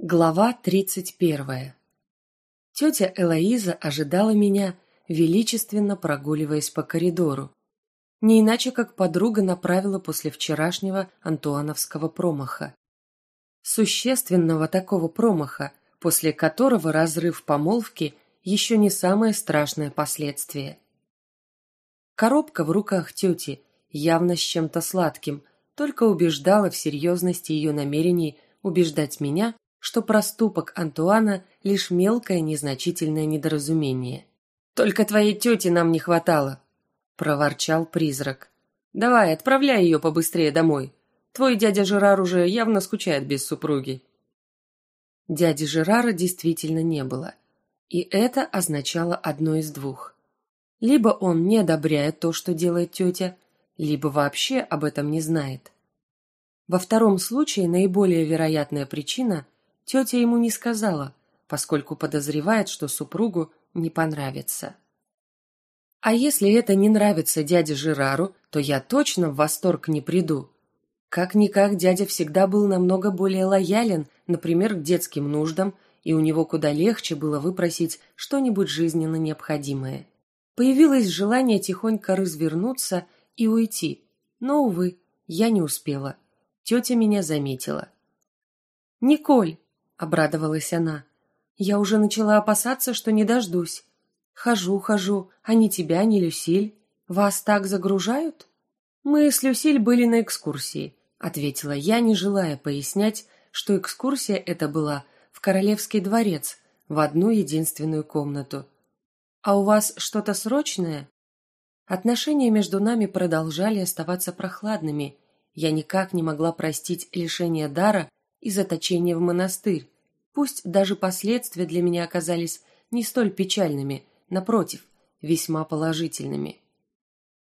Глава тридцать первая. Тетя Элоиза ожидала меня, величественно прогуливаясь по коридору. Не иначе, как подруга направила после вчерашнего антуановского промаха. Существенного такого промаха, после которого разрыв помолвки еще не самое страшное последствие. Коробка в руках тети, явно с чем-то сладким, только убеждала в серьезности ее намерений убеждать меня, что проступок Антуана лишь мелкое незначительное недоразумение. Только твоей тети нам не хватало, проворчал призрак. Давай, отправляй ее побыстрее домой. Твой дядя Жерар уже явно скучает без супруги. Дяди Жерара действительно не было, и это означало одно из двух: либо он не одобряет то, что делает тетя, либо вообще об этом не знает. Во втором случае наиболее вероятная причина тетя ему не сказала, поскольку подозревает, что супругу не понравится. А если это не нравится дяде Жерару, то я точно в восторг не приду. Как-никак дядя всегда был намного более лоялен, например, к детским нуждам, и у него куда легче было выпросить что-нибудь жизненно необходимое. Появилось желание тихонько развернуться и уйти, но, увы, я не успела. Тетя меня заметила. «Николь, обрадовалась она. Я уже начала опасаться, что не дождусь. Хожу, хожу, а ни тебя, ни Люсиль. Вас так загружают? Мы с Люсиль были на экскурсии, ответила я, не желая пояснять, что экскурсия эта была в королевский дворец, в одну единственную комнату. А у вас что-то срочное? Отношения между нами продолжали оставаться прохладными. Я никак не могла простить лишение дара и заточение в монастырь. Пусть даже последствия для меня оказались не столь печальными, напротив, весьма положительными.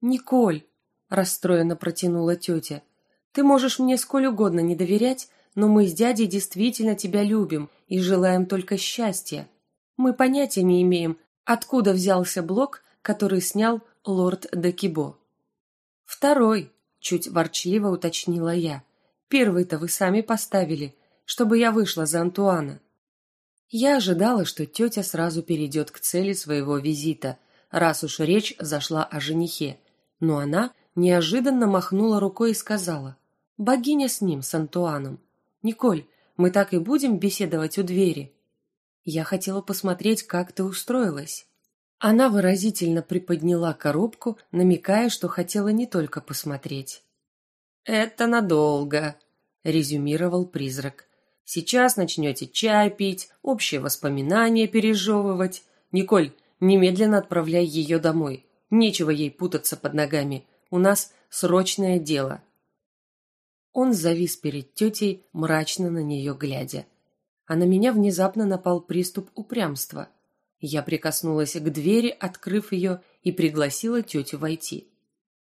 Николь, расстроенно протянула тетя, ты можешь мне сколь угодно не доверять, но мы с дядей действительно тебя любим и желаем только счастья. Мы понятия не имеем, откуда взялся блок, который снял лорд Декибо. Второй, чуть ворчливо уточнила я. Первый-то вы сами поставили, чтобы я вышла за Антуана. Я ожидала, что тетя сразу перейдет к цели своего визита, раз уж речь зашла о женихе, но она неожиданно махнула рукой и сказала: "Богиня с ним, с Антуаном. Николь, мы так и будем беседовать у двери". Я хотела посмотреть, как ты устроилась. Она выразительно приподняла коробку, намекая, что хотела не только посмотреть. Это надолго, резюмировал призрак. Сейчас начнете чай пить, общие воспоминания пережевывать. Николь, немедленно отправляй ее домой. Нечего ей путаться под ногами. У нас срочное дело. Он завис перед тетей, мрачно на нее глядя. А на меня внезапно напал приступ упрямства. Я прикоснулась к двери, открыв ее, и пригласила тетю войти.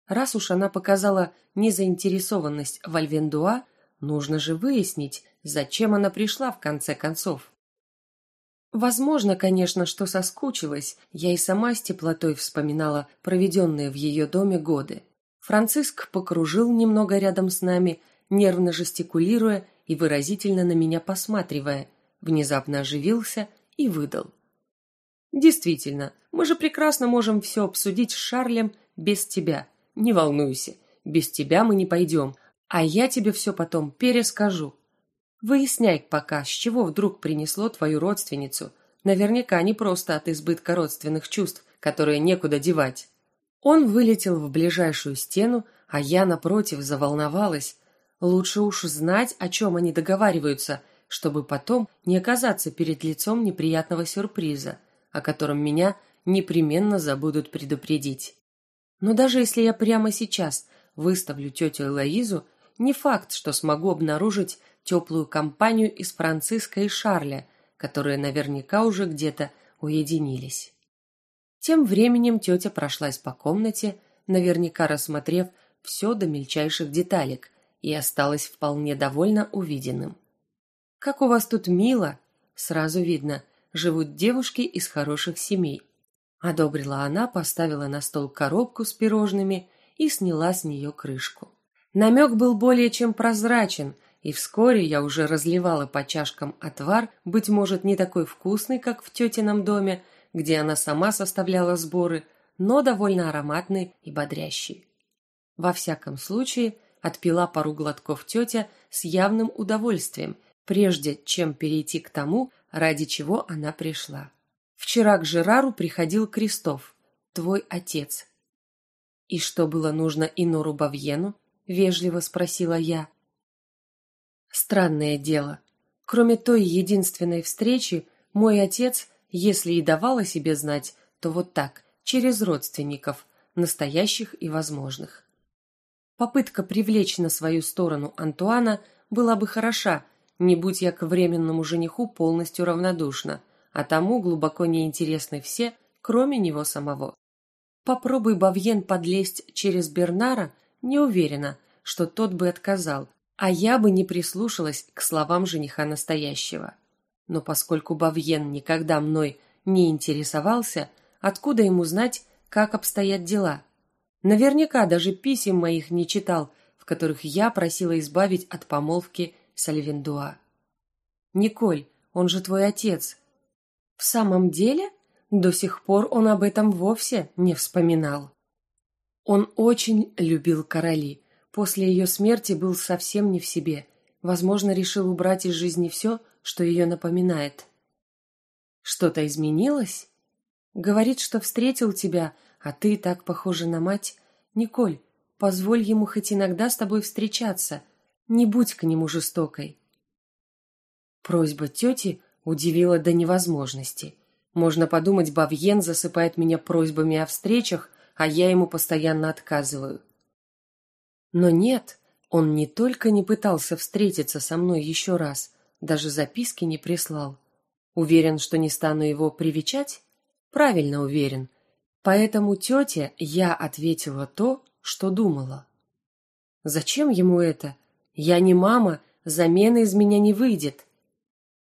Раз уж она показала незаинтересованность в Альвендуа, нужно же выяснить, зачем она пришла в конце концов. Возможно, конечно, что соскучилась, я и сама с теплотой вспоминала проведенные в ее доме годы. Франциск покружил немного рядом с нами, нервно жестикулируя и выразительно на меня посматривая, внезапно оживился и выдал: "Действительно, мы же прекрасно можем все обсудить с Шарлем без тебя. Не волнуйся, без тебя мы не пойдем, а я тебе все потом перескажу. Выясняй пока, с чего вдруг принесло твою родственницу. Наверняка не просто от избытка родственных чувств, которые некуда девать. Он вылетел в ближайшую стену, а я напротив заволновалась. Лучше уж знать, о чем они договариваются, чтобы потом не оказаться перед лицом неприятного сюрприза, о котором меня непременно забудут предупредить. Но даже если я прямо сейчас выставлю тетю Элоизу, не факт, что смогу обнаружить теплую компанию из Франциска и Шарля, которые наверняка уже где-то уединились. Тем временем тетя прошлась по комнате, наверняка рассмотрев все до мельчайших деталек, и осталась вполне довольна увиденным. Как у вас тут мило, сразу видно, живут девушки из хороших семей одобрила она, поставила на стол коробку с пирожными и сняла с нее крышку. Намек был более чем прозрачен, и вскоре я уже разливала по чашкам отвар, быть может, не такой вкусный, как в тетином доме, где она сама составляла сборы, но довольно ароматный и бодрящий. Во всяком случае, отпила пару глотков тетя с явным удовольствием, прежде чем перейти к тому, ради чего она пришла. Вчера к Жерару приходил Крестов, твой отец. И что было нужно Инору Бавьену? Вежливо спросила я. Странное дело. Кроме той единственной встречи, мой отец, если и давал о себе знать, то вот так, через родственников, настоящих и возможных. Попытка привлечь на свою сторону Антуана была бы хороша, не будь я к временному жениху полностью равнодушна, а тому глубоко неинтересны все, кроме него самого. Попробуй Бавьен подлезть через Бернара, не уверена, что тот бы отказал, а я бы не прислушалась к словам жениха настоящего. Но поскольку Бавьен никогда мной не интересовался, откуда ему знать, как обстоят дела? Наверняка даже писем моих не читал, в которых я просила избавить от помолвки с Альвендуа. Николь, он же твой отец. В самом деле, до сих пор он об этом вовсе не вспоминал. Он очень любил короли. После ее смерти был совсем не в себе. Возможно, решил убрать из жизни все, что ее напоминает. Что-то изменилось? Говорит, что встретил тебя, а ты так похожа на мать. Николь, позволь ему хоть иногда с тобой встречаться. Не будь к нему жестокой. Просьба тети удивила до невозможности. Можно подумать, Бавьен засыпает меня просьбами о встречах, а я ему постоянно отказываю. Но нет, он не только не пытался встретиться со мной еще раз, даже записки не прислал. Уверен, что не стану его привечать? Правильно уверен. Поэтому тете я ответила то, что думала. Зачем ему это? Я не мама, замены из меня не выйдет.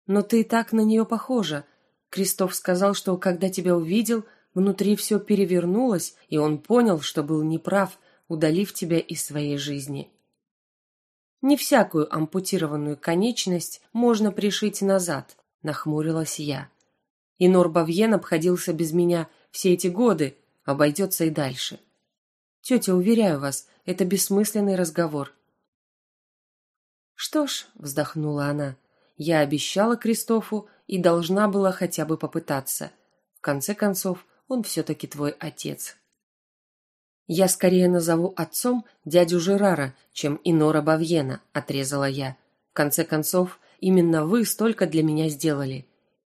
Но ты и так на нее похожа. Крестов сказал, что когда тебя увидел, внутри все перевернулось, и он понял, что был неправ, удалив тебя из своей жизни. Не всякую ампутированную конечность можно пришить назад, нахмурилась я. И Норбавьен обходился без меня все эти годы, обойдется и дальше. Тетя, уверяю вас, это бессмысленный разговор. Что ж, вздохнула она, я обещала Кристофу и должна была хотя бы попытаться. В конце концов, он все-таки твой отец. Я скорее назову отцом дядю Жерара, чем Инора Бавьена, отрезала я. В конце концов, именно вы столько для меня сделали.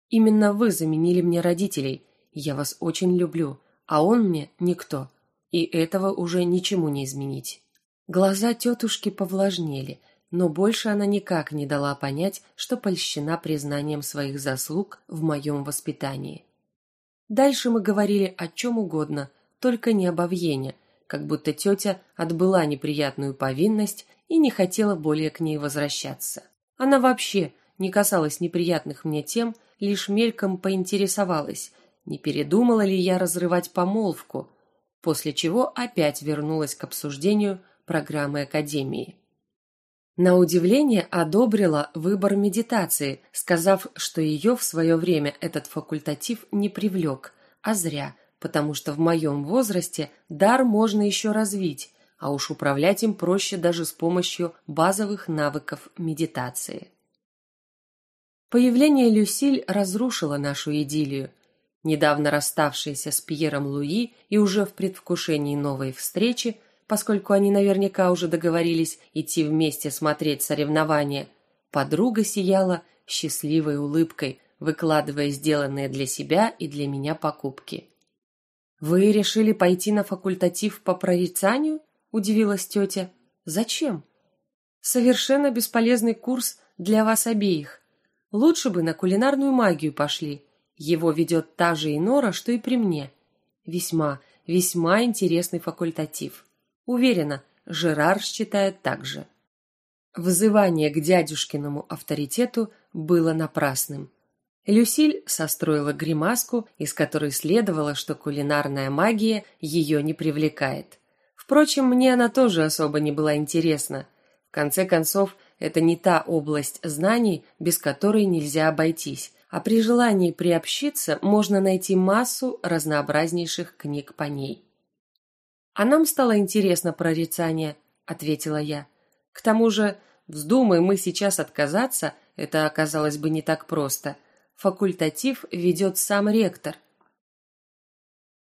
Именно вы заменили мне родителей. Я вас очень люблю, а он мне никто. И этого уже ничему не изменить. Глаза тетушки повлажнели, но больше она никак не дала понять, что польщена признанием своих заслуг в моем воспитании. Дальше мы говорили о чем угодно, только не об Авьене, как будто тетя отбыла неприятную повинность и не хотела более к ней возвращаться. Она вообще не касалась неприятных мне тем, лишь мельком поинтересовалась, не передумала ли я разрывать помолвку, после чего опять вернулась к обсуждению программы академии. На удивление одобрила выбор медитации, сказав, что ее в свое время этот факультатив не привлек, а зря, потому что в моем возрасте дар можно еще развить, а уж управлять им проще даже с помощью базовых навыков медитации. Появление Люсиль разрушило нашу идиллию. Недавно расставшаяся с Пьером Луи и уже в предвкушении новой встречи, поскольку они наверняка уже договорились идти вместе смотреть соревнования, подруга сияла счастливой улыбкой, выкладывая сделанные для себя и для меня покупки. Вы решили пойти на факультатив по прорицанию? удивилась тетя. Зачем? Совершенно бесполезный курс для вас обеих. Лучше бы на кулинарную магию пошли. Его ведет та же Инора, что и при мне. Весьма, весьма интересный факультатив. Уверена, Жерар считает так же. Взывание к дядюшкиному авторитету было напрасным. Люсиль состроила гримаску, из которой следовало, что кулинарная магия ее не привлекает. Впрочем, мне она тоже особо не была интересна. В конце концов, это не та область знаний, без которой нельзя обойтись, а при желании приобщиться можно найти массу разнообразнейших книг по ней. А нам стало интересно прорицание, ответила я. К тому же, вздумай мы сейчас отказаться, это оказалось бы не так просто. Факультатив ведет сам ректор.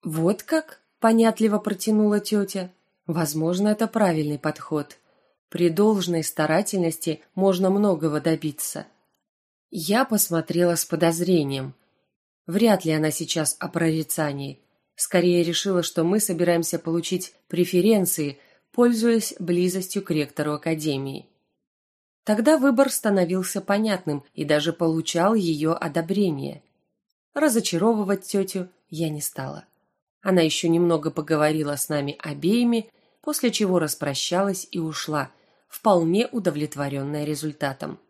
Вот как? понятливо протянула тетя. Возможно, это правильный подход. При должной старательности можно многого добиться. Я посмотрела с подозрением. Вряд ли она сейчас о прорицании. Скорее решила, что мы собираемся получить преференции, пользуясь близостью к ректору академии. Тогда выбор становился понятным и даже получал ее одобрение. Разочаровывать тетю я не стала. Она еще немного поговорила с нами обеими, после чего распрощалась и ушла, вполне удовлетворенная результатом.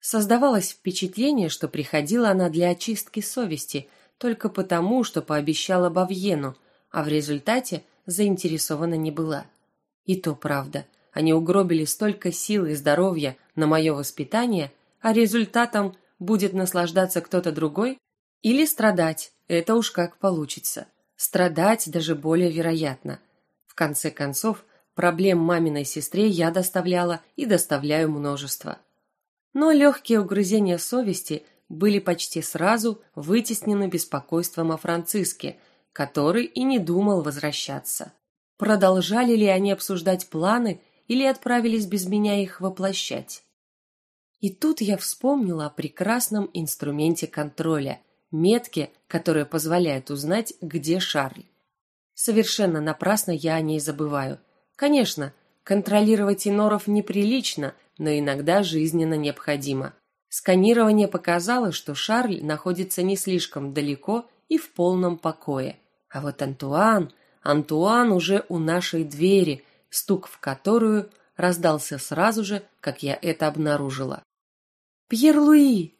Создавалось впечатление, что приходила она для очистки совести только потому, что пообещала Бавьену, а в результате заинтересована не была. И то правда. Они угробили столько сил и здоровья на мое воспитание, а результатом будет наслаждаться кто-то другой или страдать. Это уж как получится. Страдать даже более вероятно. В конце концов, проблем маминой сестре я доставляла и доставляю множество. Но легкие угрызения совести были почти сразу вытеснены беспокойством о Франциске, который и не думал возвращаться. Продолжали ли они обсуждать планы или отправились без меня их воплощать? И тут я вспомнила о прекрасном инструменте контроля метке, которая позволяет узнать, где Шарль. Совершенно напрасно я о ней забываю. Конечно, контролировать иноров неприлично, но иногда жизненно необходимо. Сканирование показало, что Шарль находится не слишком далеко и в полном покое. А вот Антуан, Антуан уже у нашей двери, стук в которую раздался сразу же, как я это обнаружила. Пьер Луи,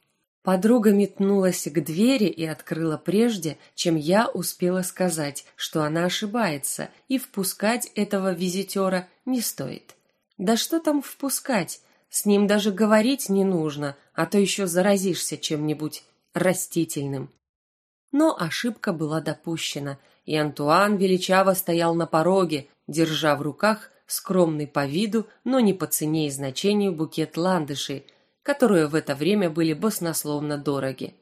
Подруга метнулась к двери и открыла прежде, чем я успела сказать, что она ошибается, и впускать этого визитера не стоит. Да что там впускать? С ним даже говорить не нужно, а то еще заразишься чем-нибудь растительным. Но ошибка была допущена, и Антуан величаво стоял на пороге, держа в руках скромный по виду, но не по цене и значению букет ландышей, которые в это время были баснословно дороги.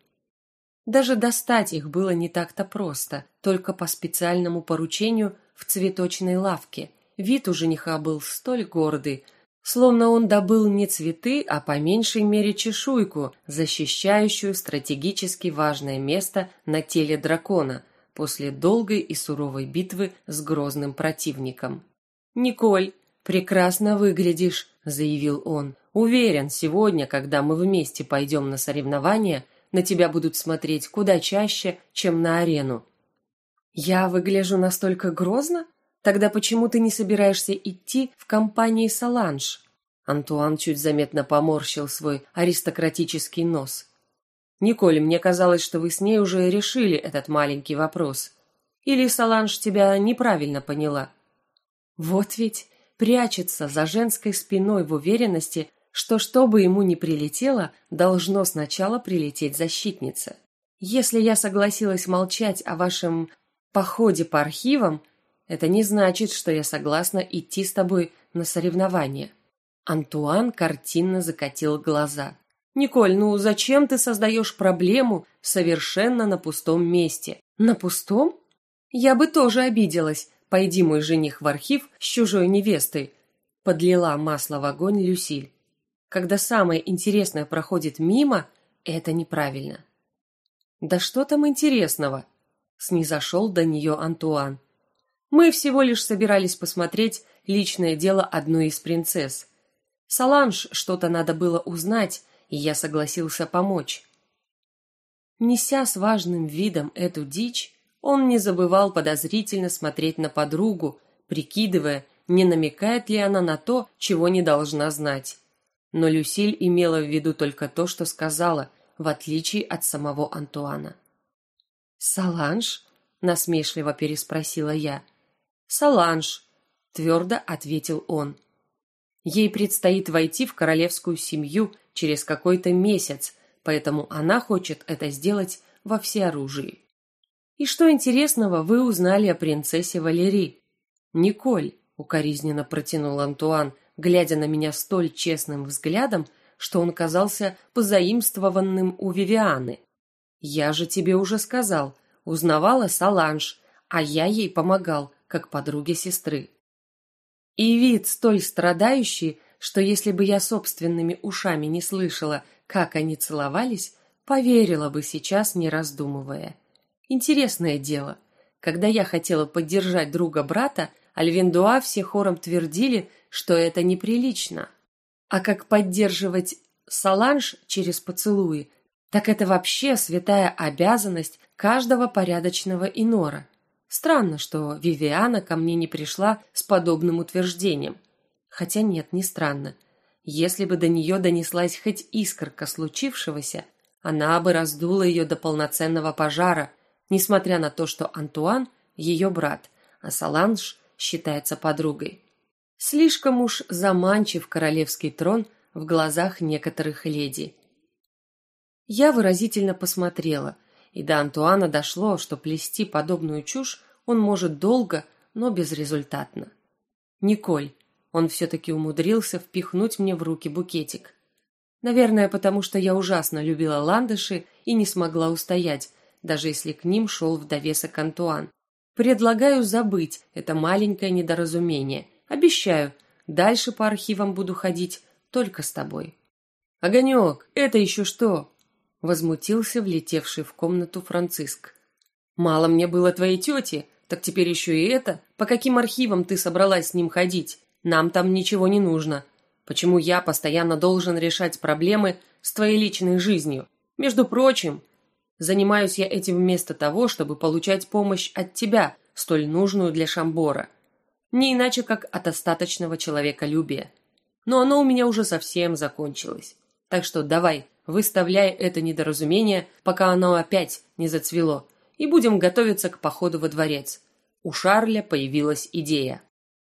Даже достать их было не так-то просто, только по специальному поручению в цветочной лавке. Вид у жениха был столь гордый, словно он добыл не цветы, а по меньшей мере чешуйку, защищающую стратегически важное место на теле дракона после долгой и суровой битвы с грозным противником. Николь, прекрасно выглядишь, заявил он. Уверен, сегодня, когда мы вместе пойдем на соревнования, на тебя будут смотреть куда чаще, чем на арену. Я выгляжу настолько грозно? Тогда почему ты не собираешься идти в компании Саланж? Антуан чуть заметно поморщил свой аристократический нос. Николь, мне казалось, что вы с ней уже решили этот маленький вопрос. Или Саланж тебя неправильно поняла? Вот ведь прячется за женской спиной в уверенности, что что бы ему ни прилетело, должно сначала прилететь защитница. Если я согласилась молчать о вашем походе по архивам, это не значит, что я согласна идти с тобой на соревнования. Антуан картинно закатил глаза. Николь, ну зачем ты создаешь проблему совершенно на пустом месте? На пустом? Я бы тоже обиделась. Пойди мой жених в архив с чужой невестой. Подлила масло в огонь Люсиль когда самое интересное проходит мимо, это неправильно. Да что там интересного? снизошел до нее Антуан. Мы всего лишь собирались посмотреть личное дело одной из принцесс. Саланж что-то надо было узнать, и я согласился помочь. Неся с важным видом эту дичь, он не забывал подозрительно смотреть на подругу, прикидывая, не намекает ли она на то, чего не должна знать но Люсиль имела в виду только то, что сказала, в отличие от самого Антуана. «Саланж?» – насмешливо переспросила я. «Саланж», – твердо ответил он. Ей предстоит войти в королевскую семью через какой-то месяц, поэтому она хочет это сделать во всеоружии. И что интересного вы узнали о принцессе Валерии? Николь, укоризненно протянул Антуан, глядя на меня столь честным взглядом, что он казался позаимствованным у Вивианы. Я же тебе уже сказал, узнавала Саланж, а я ей помогал, как подруге сестры. И вид столь страдающий, что если бы я собственными ушами не слышала, как они целовались, поверила бы сейчас, не раздумывая. Интересное дело. Когда я хотела поддержать друга брата, Альвиндуа все хором твердили, что это неприлично. А как поддерживать Саланж через поцелуи, так это вообще святая обязанность каждого порядочного инора. Странно, что Вивиана ко мне не пришла с подобным утверждением. Хотя нет, не странно. Если бы до нее донеслась хоть искорка случившегося, она бы раздула ее до полноценного пожара, несмотря на то, что Антуан ее брат, а Саланж считается подругой. Слишком уж заманчив королевский трон в глазах некоторых леди. Я выразительно посмотрела, и до Антуана дошло, что плести подобную чушь он может долго, но безрезультатно. Николь, он все-таки умудрился впихнуть мне в руки букетик. Наверное, потому что я ужасно любила ландыши и не смогла устоять, даже если к ним шел в довесок Антуан. Предлагаю забыть это маленькое недоразумение. Обещаю, дальше по архивам буду ходить только с тобой. Огонек, это еще что? Возмутился влетевший в комнату Франциск. Мало мне было твоей тети, так теперь еще и это. По каким архивам ты собралась с ним ходить? Нам там ничего не нужно. Почему я постоянно должен решать проблемы с твоей личной жизнью? Между прочим, Занимаюсь я этим вместо того, чтобы получать помощь от тебя, столь нужную для Шамбора. Не иначе, как от остаточного человеколюбия. Но оно у меня уже совсем закончилось. Так что давай, выставляй это недоразумение, пока оно опять не зацвело, и будем готовиться к походу во дворец. У Шарля появилась идея.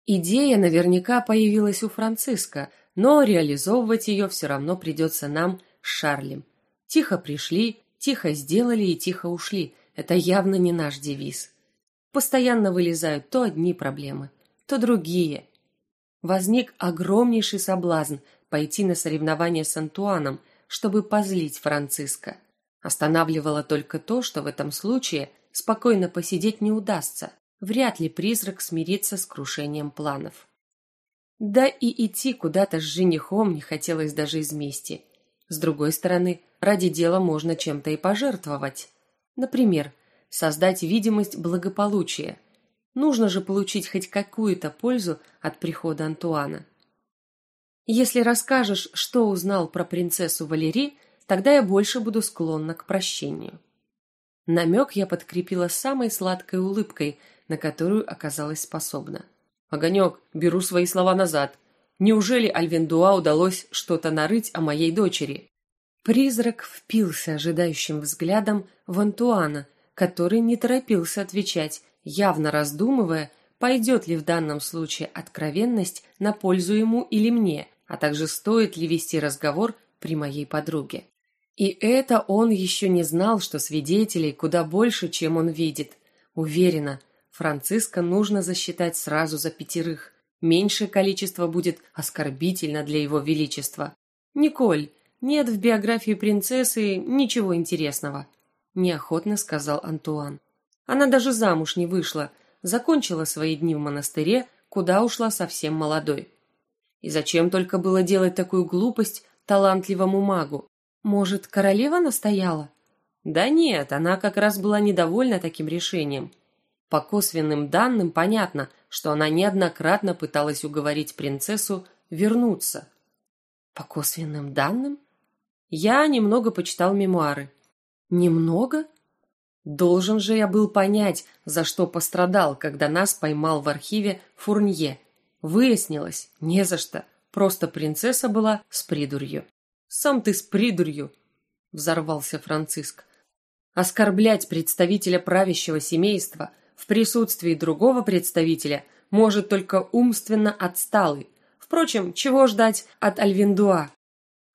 Идея наверняка появилась у Франциска, но реализовывать ее все равно придется нам с Шарлем. Тихо пришли, Тихо сделали и тихо ушли. Это явно не наш девиз. Постоянно вылезают то одни проблемы, то другие. Возник огромнейший соблазн пойти на соревнования с Антуаном, чтобы позлить Франциска. Останавливало только то, что в этом случае спокойно посидеть не удастся. Вряд ли призрак смирится с крушением планов. Да и идти куда-то с женихом не хотелось даже из мести. С другой стороны, ради дела можно чем-то и пожертвовать. Например, создать видимость благополучия. Нужно же получить хоть какую-то пользу от прихода Антуана. Если расскажешь, что узнал про принцессу Валери, тогда я больше буду склонна к прощению. Намек я подкрепила самой сладкой улыбкой, на которую оказалась способна. Огонек, беру свои слова назад. Неужели Альвендуа удалось что-то нарыть о моей дочери? Призрак впился ожидающим взглядом в Антуана, который не торопился отвечать, явно раздумывая, пойдет ли в данном случае откровенность на пользу ему или мне, а также стоит ли вести разговор при моей подруге. И это он еще не знал, что свидетелей куда больше, чем он видит. Уверена, Франциска нужно засчитать сразу за пятерых. Меньшее количество будет оскорбительно для его величества. Николь, нет в биографии принцессы ничего интересного, неохотно сказал Антуан. Она даже замуж не вышла, закончила свои дни в монастыре, куда ушла совсем молодой. И зачем только было делать такую глупость талантливому магу? Может, королева настояла? Да нет, она как раз была недовольна таким решением. По косвенным данным понятно, что она неоднократно пыталась уговорить принцессу вернуться. По косвенным данным? Я немного почитал мемуары. Немного? Должен же я был понять, за что пострадал, когда нас поймал в архиве Фурнье. Выяснилось, не за что. Просто принцесса была с придурью. Сам ты с придурью, взорвался Франциск. Оскорблять представителя правящего семейства в присутствии другого представителя может только умственно отсталый. Впрочем, чего ждать от Альвиндуа?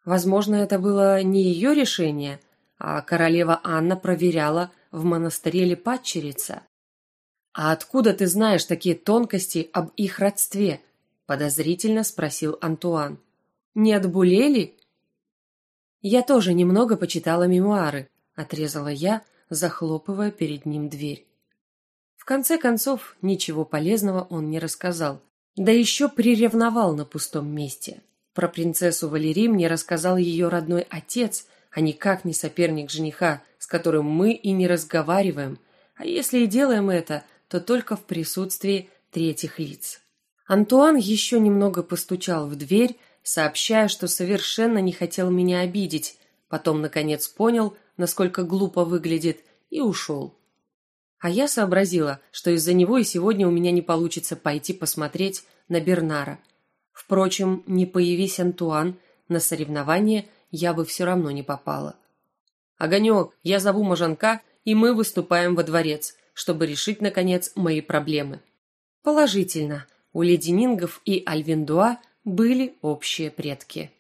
Возможно, это было не ее решение, а королева Анна проверяла, в монастыре ли падчерица. «А откуда ты знаешь такие тонкости об их родстве?» – подозрительно спросил Антуан. «Не от Булели?» «Я тоже немного почитала мемуары», – отрезала я, захлопывая перед ним дверь. В конце концов, ничего полезного он не рассказал, да еще приревновал на пустом месте. Про принцессу Валерий мне рассказал ее родной отец, а никак не соперник жениха, с которым мы и не разговариваем, а если и делаем это, то только в присутствии третьих лиц. Антуан еще немного постучал в дверь, сообщая, что совершенно не хотел меня обидеть, потом, наконец, понял, насколько глупо выглядит, и ушел. А я сообразила, что из-за него и сегодня у меня не получится пойти посмотреть на Бернара – Впрочем, не появись Антуан на соревнование, я бы все равно не попала. Огонек, я зову Можанка, и мы выступаем во дворец, чтобы решить наконец мои проблемы. Положительно, у леди Нингов и Альвиндуа были общие предки.